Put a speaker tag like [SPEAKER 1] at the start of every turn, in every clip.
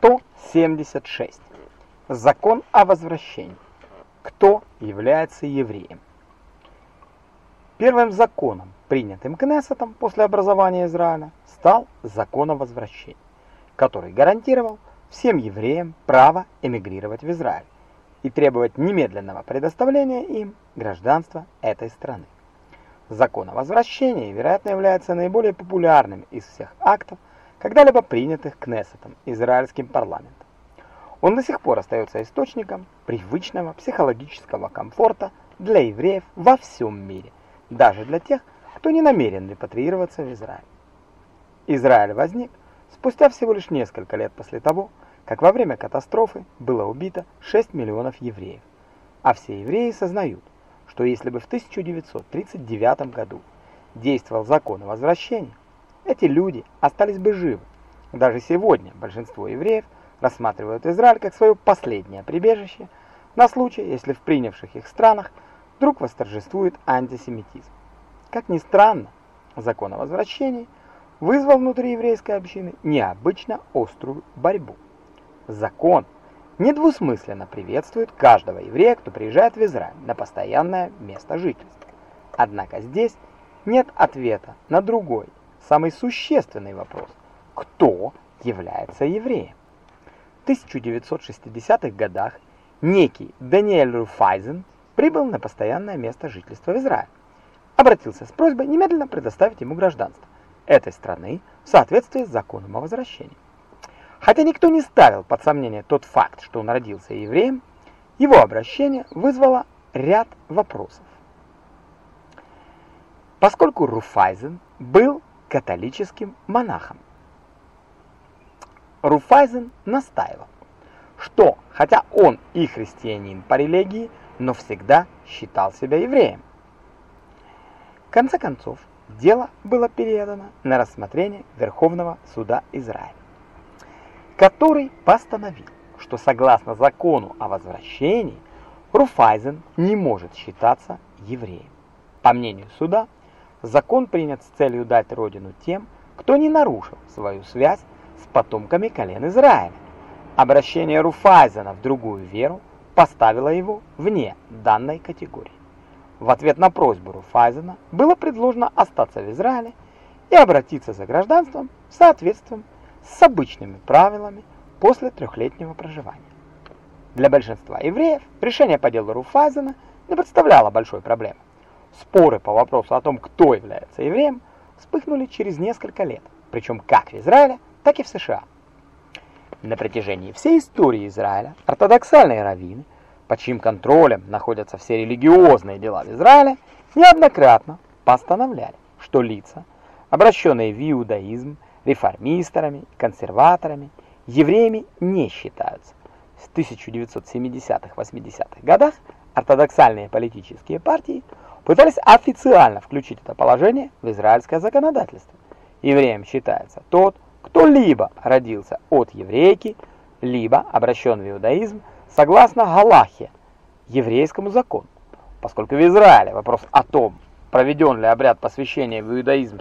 [SPEAKER 1] 176. Закон о возвращении. Кто является евреем? Первым законом, принятым Кнессетом после образования Израиля, стал закон о возвращении, который гарантировал всем евреям право эмигрировать в Израиль и требовать немедленного предоставления им гражданства этой страны. Закон о возвращении, вероятно, является наиболее популярным из всех актов, когда-либо принятых Кнессетом, израильским парламентом. Он до сих пор остается источником привычного психологического комфорта для евреев во всем мире, даже для тех, кто не намерен репатриироваться в Израиль. Израиль возник спустя всего лишь несколько лет после того, как во время катастрофы было убито 6 миллионов евреев. А все евреи сознают, что если бы в 1939 году действовал закон о возвращении, эти люди остались бы живы. Даже сегодня большинство евреев рассматривают Израиль как свое последнее прибежище на случай, если в принявших их странах вдруг восторжествует антисемитизм. Как ни странно, закон о возвращении вызвал внутри еврейской общины необычно острую борьбу. Закон недвусмысленно приветствует каждого еврея, кто приезжает в Израиль на постоянное место жительства. Однако здесь нет ответа на другой, самый существенный вопрос. Кто является евреем? В 1960-х годах некий Даниэль Руфайзен прибыл на постоянное место жительства в Израиль. Обратился с просьбой немедленно предоставить ему гражданство этой страны в соответствии с законом о возвращении. Хотя никто не ставил под сомнение тот факт, что он родился евреем, его обращение вызвало ряд вопросов. Поскольку Руфайзен был католическим монахом, Руфайзен настаивал, что хотя он и христианин по религии, но всегда считал себя евреем. В конце концов, дело было передано на рассмотрение Верховного суда Израиля который постановил, что согласно закону о возвращении Руфайзен не может считаться евреем. По мнению суда, закон принят с целью дать родину тем, кто не нарушил свою связь с потомками колен Израиля. Обращение Руфайзена в другую веру поставило его вне данной категории. В ответ на просьбу Руфайзена было предложено остаться в Израиле и обратиться за гражданством в соответствии с обычными правилами после трехлетнего проживания. Для большинства евреев решение по делу Руфайзена не представляло большой проблемы. Споры по вопросу о том, кто является евреем, вспыхнули через несколько лет, причем как в Израиле, так и в США. На протяжении всей истории Израиля ортодоксальные раввины, под чьим контролем находятся все религиозные дела в Израиле, неоднократно постановляли, что лица, обращенные в иудаизм, реформисторами, консерваторами, евреями не считаются. В 1970-80-х годах ортодоксальные политические партии пытались официально включить это положение в израильское законодательство. Евреем считается тот, кто либо родился от еврейки, либо обращен в иудаизм согласно Галахе, еврейскому закону. Поскольку в Израиле вопрос о том, проведен ли обряд посвящения в иудаизм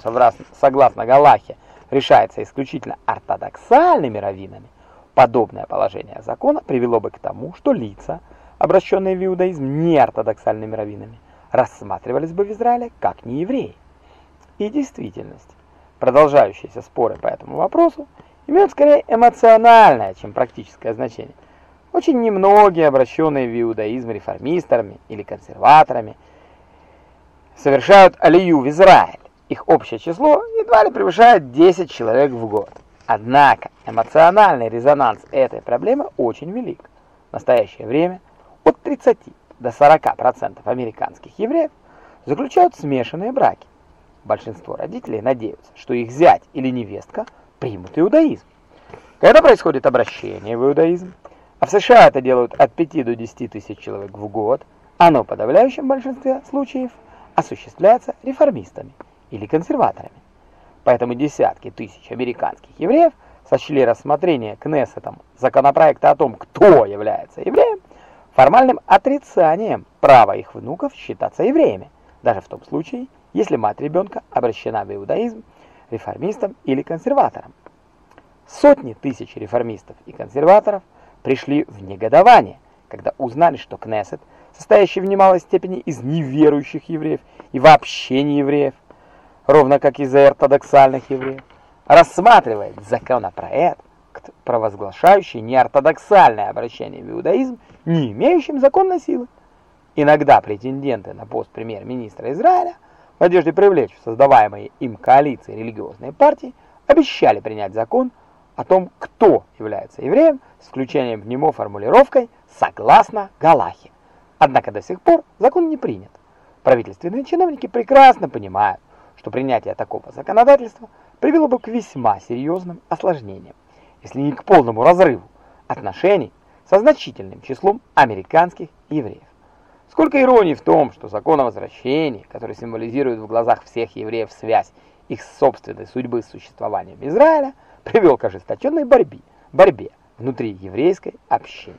[SPEAKER 1] согласно Галахе, решается исключительно ортодоксальными раввинами, подобное положение закона привело бы к тому, что лица, обращенные в иудаизм не ортодоксальными раввинами, рассматривались бы в Израиле как неевреи. И действительность, продолжающиеся споры по этому вопросу имеют скорее эмоциональное, чем практическое значение. Очень немногие, обращенные в иудаизм реформисторами или консерваторами, совершают алию в Израиль. Их общее число едва ли превышает 10 человек в год. Однако эмоциональный резонанс этой проблемы очень велик. В настоящее время от 30 до 40% американских евреев заключают смешанные браки. Большинство родителей надеются, что их зять или невестка примут иудаизм. Когда происходит обращение в иудаизм, а в США это делают от 5 до 10 тысяч человек в год, оно в подавляющем большинстве случаев осуществляется реформистами или консерваторами. Поэтому десятки тысяч американских евреев сочли рассмотрение Кнессетом законопроекта о том, кто является евреем, формальным отрицанием права их внуков считаться евреями, даже в том случае, если мать ребенка обращена в иудаизм, реформистом или консерватором. Сотни тысяч реформистов и консерваторов пришли в негодование, когда узнали, что Кнессет, состоящий в немалой степени из неверующих евреев и вообще не евреев, ровно как из ортодоксальных евреев, рассматривает законопроект, провозглашающий неортодоксальное обращение в иудаизм, не имеющим законной силы. Иногда претенденты на пост премьер-министра Израиля в надежде привлечь в создаваемые им коалиции религиозные партии обещали принять закон о том, кто является евреем, с включением в него формулировкой «согласно Галахе». Однако до сих пор закон не принят. Правительственные чиновники прекрасно понимают, что принятие такого законодательства привело бы к весьма серьезным осложнениям, если не к полному разрыву отношений со значительным числом американских евреев. Сколько иронии в том, что закон о возвращении, который символизирует в глазах всех евреев связь их собственной судьбы с существованием Израиля, привел к ожесточенной борьбе, борьбе внутри еврейской общины.